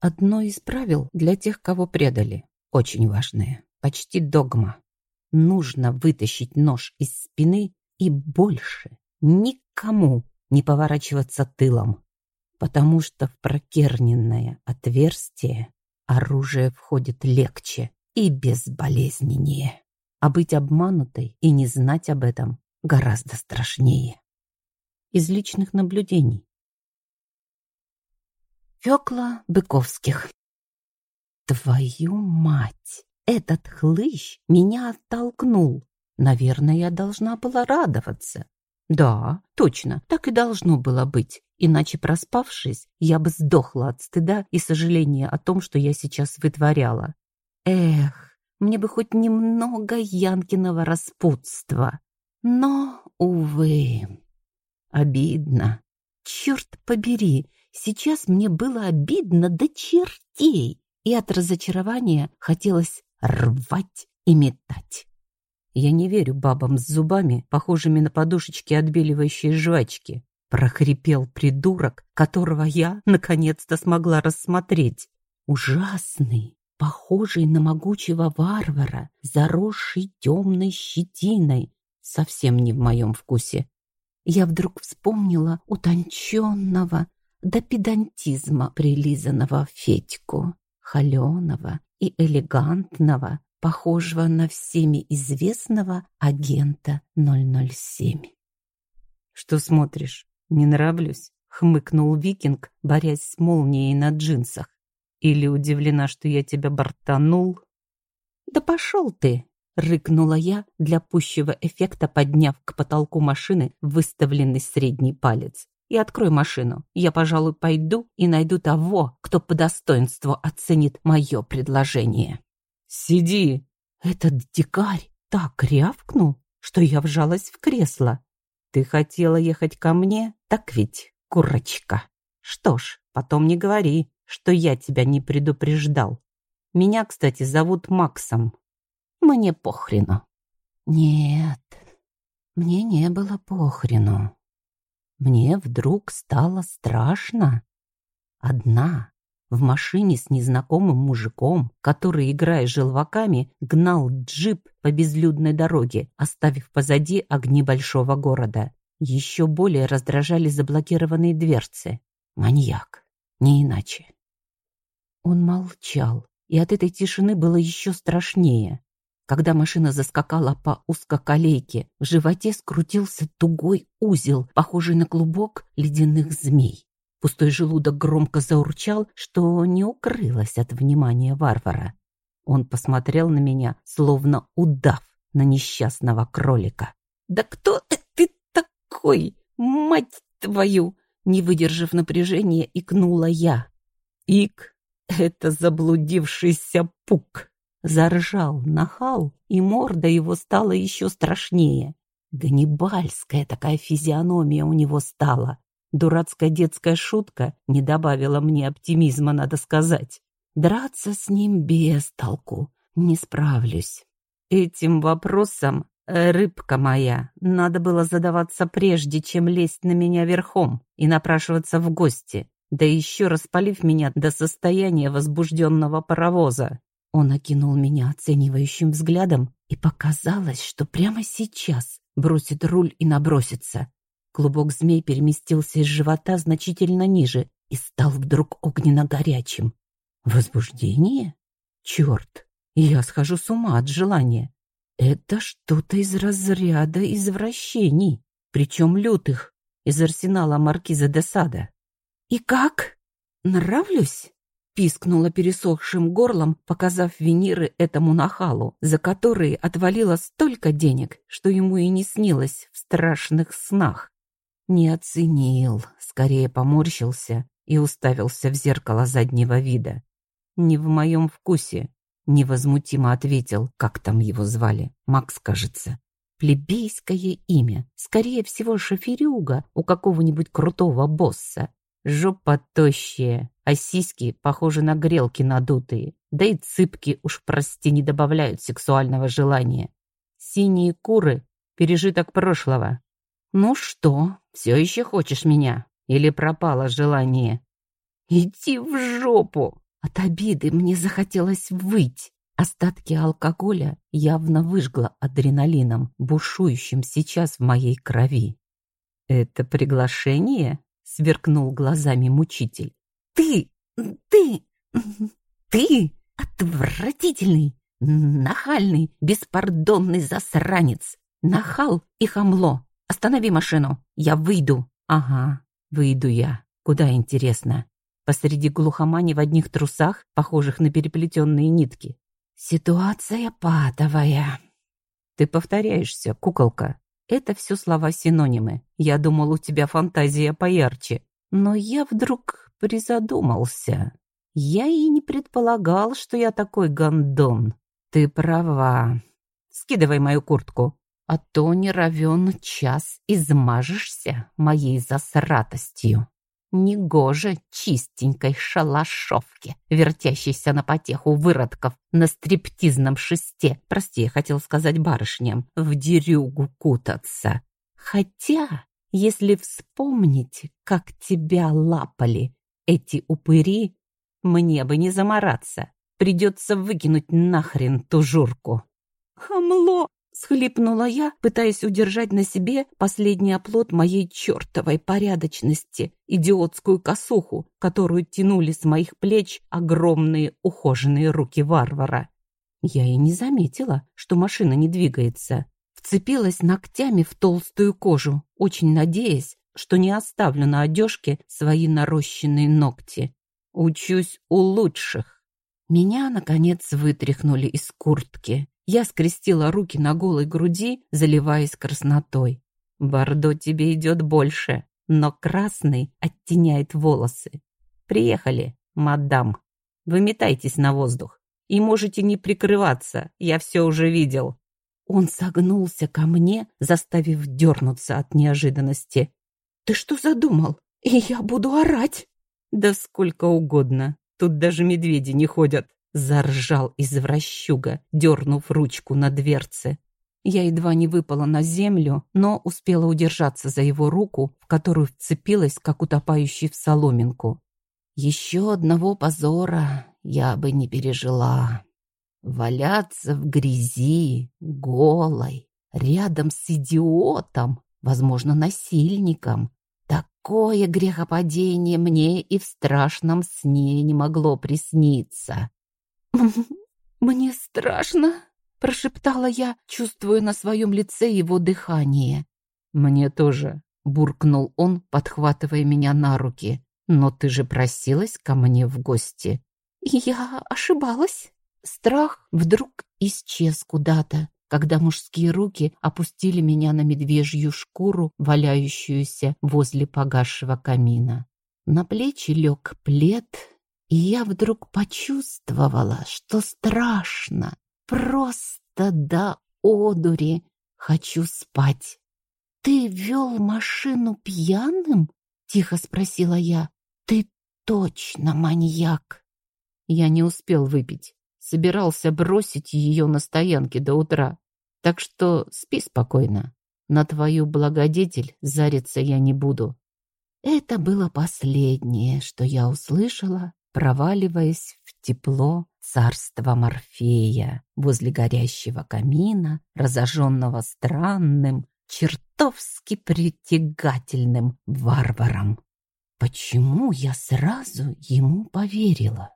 Одно из правил для тех, кого предали. Очень важное. Почти догма. Нужно вытащить нож из спины и больше никому не поворачиваться тылом, потому что в прокерненное отверстие оружие входит легче и безболезненнее. А быть обманутой и не знать об этом гораздо страшнее. Из личных наблюдений. Фёкла Быковских. Твою мать! Этот хлыщ меня оттолкнул. Наверное, я должна была радоваться. Да, точно, так и должно было быть. Иначе, проспавшись, я бы сдохла от стыда и сожаления о том, что я сейчас вытворяла. Эх, мне бы хоть немного Янкиного распутства. Но, увы, обидно. Черт побери, сейчас мне было обидно до чертей, и от разочарования хотелось рвать и метать. Я не верю бабам с зубами, похожими на подушечки отбеливающие жвачки. Прохрипел придурок, которого я наконец-то смогла рассмотреть. Ужасный, похожий на могучего варвара, заросший темной щетиной, совсем не в моем вкусе. Я вдруг вспомнила утонченного до педантизма прилизанного Федьку, холеного и элегантного, похожего на всеми известного агента 007. «Что смотришь? Не нравлюсь?» — хмыкнул викинг, борясь с молнией на джинсах. «Или удивлена, что я тебя бортанул?» «Да пошел ты!» — рыкнула я, для пущего эффекта подняв к потолку машины выставленный средний палец. «И открой машину. Я, пожалуй, пойду и найду того, кто по достоинству оценит мое предложение». «Сиди!» Этот дикарь так рявкнул, что я вжалась в кресло. Ты хотела ехать ко мне, так ведь, курочка? Что ж, потом не говори, что я тебя не предупреждал. Меня, кстати, зовут Максом. Мне похрену. Нет, мне не было похрену. Мне вдруг стало страшно. Одна, в машине с незнакомым мужиком, который, играя желваками, гнал джип по безлюдной дороге, оставив позади огни большого города. Еще более раздражали заблокированные дверцы. Маньяк. Не иначе. Он молчал, и от этой тишины было еще страшнее. Когда машина заскакала по узкоколейке, в животе скрутился тугой узел, похожий на клубок ледяных змей. Пустой желудок громко заурчал, что не укрылось от внимания варвара. Он посмотрел на меня, словно удав на несчастного кролика. «Да кто ты такой, мать твою?» Не выдержав напряжения, икнула я. «Ик — это заблудившийся пук!» Заржал, нахал, и морда его стала еще страшнее. Ганнибальская такая физиономия у него стала. Дурацкая детская шутка не добавила мне оптимизма, надо сказать. Драться с ним без толку, не справлюсь. Этим вопросом, э, рыбка моя, надо было задаваться прежде, чем лезть на меня верхом и напрашиваться в гости, да еще распалив меня до состояния возбужденного паровоза. Он окинул меня оценивающим взглядом, и показалось, что прямо сейчас бросит руль и набросится. Клубок змей переместился из живота значительно ниже и стал вдруг огненно-горячим. Возбуждение? Черт, я схожу с ума от желания. Это что-то из разряда извращений, причем лютых, из арсенала маркиза де Сада. «И как? Нравлюсь?» — пискнула пересохшим горлом, показав виниры этому нахалу, за которые отвалило столько денег, что ему и не снилось в страшных снах. Не оценил, скорее поморщился и уставился в зеркало заднего вида. «Не в моем вкусе», — невозмутимо ответил, как там его звали, Макс, кажется. Плебейское имя, скорее всего, шоферюга у какого-нибудь крутого босса. Жопа тощая, а сиськи похожи на грелки надутые. Да и цыпки, уж прости, не добавляют сексуального желания. Синие куры — пережиток прошлого. «Ну что, все еще хочешь меня? Или пропало желание?» «Иди в жопу!» От обиды мне захотелось выть. Остатки алкоголя явно выжгло адреналином, бушующим сейчас в моей крови. «Это приглашение?» — сверкнул глазами мучитель. «Ты! Ты! Ты! Отвратительный, нахальный, беспардонный засранец! Нахал и хамло! Останови машину, я выйду!» «Ага, выйду я. Куда интересно?» Посреди глухомани в одних трусах, похожих на переплетенные нитки. Ситуация патовая. Ты повторяешься, куколка. Это все слова-синонимы. Я думал, у тебя фантазия поярче. Но я вдруг призадумался. Я и не предполагал, что я такой гондон. Ты права. Скидывай мою куртку. А то не равен час измажешься моей засратостью. Негоже чистенькой шалашовке, вертящейся на потеху выродков на стриптизном шесте, прости, я хотел сказать барышням, в дерюгу кутаться. Хотя, если вспомнить, как тебя лапали эти упыри, мне бы не замораться. Придется выкинуть нахрен ту журку. «Хамло!» Схлипнула я, пытаясь удержать на себе последний оплот моей чертовой порядочности, идиотскую косуху, которую тянули с моих плеч огромные ухоженные руки варвара. Я и не заметила, что машина не двигается. Вцепилась ногтями в толстую кожу, очень надеясь, что не оставлю на одежке свои нарощенные ногти. Учусь у лучших. Меня, наконец, вытряхнули из куртки. Я скрестила руки на голой груди, заливаясь краснотой. «Бордо тебе идет больше, но красный оттеняет волосы. Приехали, мадам. Выметайтесь на воздух. И можете не прикрываться, я все уже видел». Он согнулся ко мне, заставив дернуться от неожиданности. «Ты что задумал? И я буду орать?» «Да сколько угодно. Тут даже медведи не ходят». Заржал извращуга, дернув ручку на дверце. Я едва не выпала на землю, но успела удержаться за его руку, в которую вцепилась, как утопающий в соломинку. Еще одного позора я бы не пережила. Валяться в грязи, голой, рядом с идиотом, возможно, насильником. Такое грехопадение мне и в страшном сне не могло присниться. «Мне страшно», — прошептала я, чувствуя на своем лице его дыхание. «Мне тоже», — буркнул он, подхватывая меня на руки. «Но ты же просилась ко мне в гости». «Я ошибалась». Страх вдруг исчез куда-то, когда мужские руки опустили меня на медвежью шкуру, валяющуюся возле погасшего камина. На плечи лег плед, и я вдруг почувствовала, что страшно, просто до одури хочу спать. «Ты вел машину пьяным?» — тихо спросила я. «Ты точно маньяк!» Я не успел выпить. Собирался бросить ее на стоянке до утра. Так что спи спокойно. На твою благодетель зариться я не буду. Это было последнее, что я услышала проваливаясь в тепло царства Морфея возле горящего камина, разожженного странным, чертовски притягательным варваром. Почему я сразу ему поверила?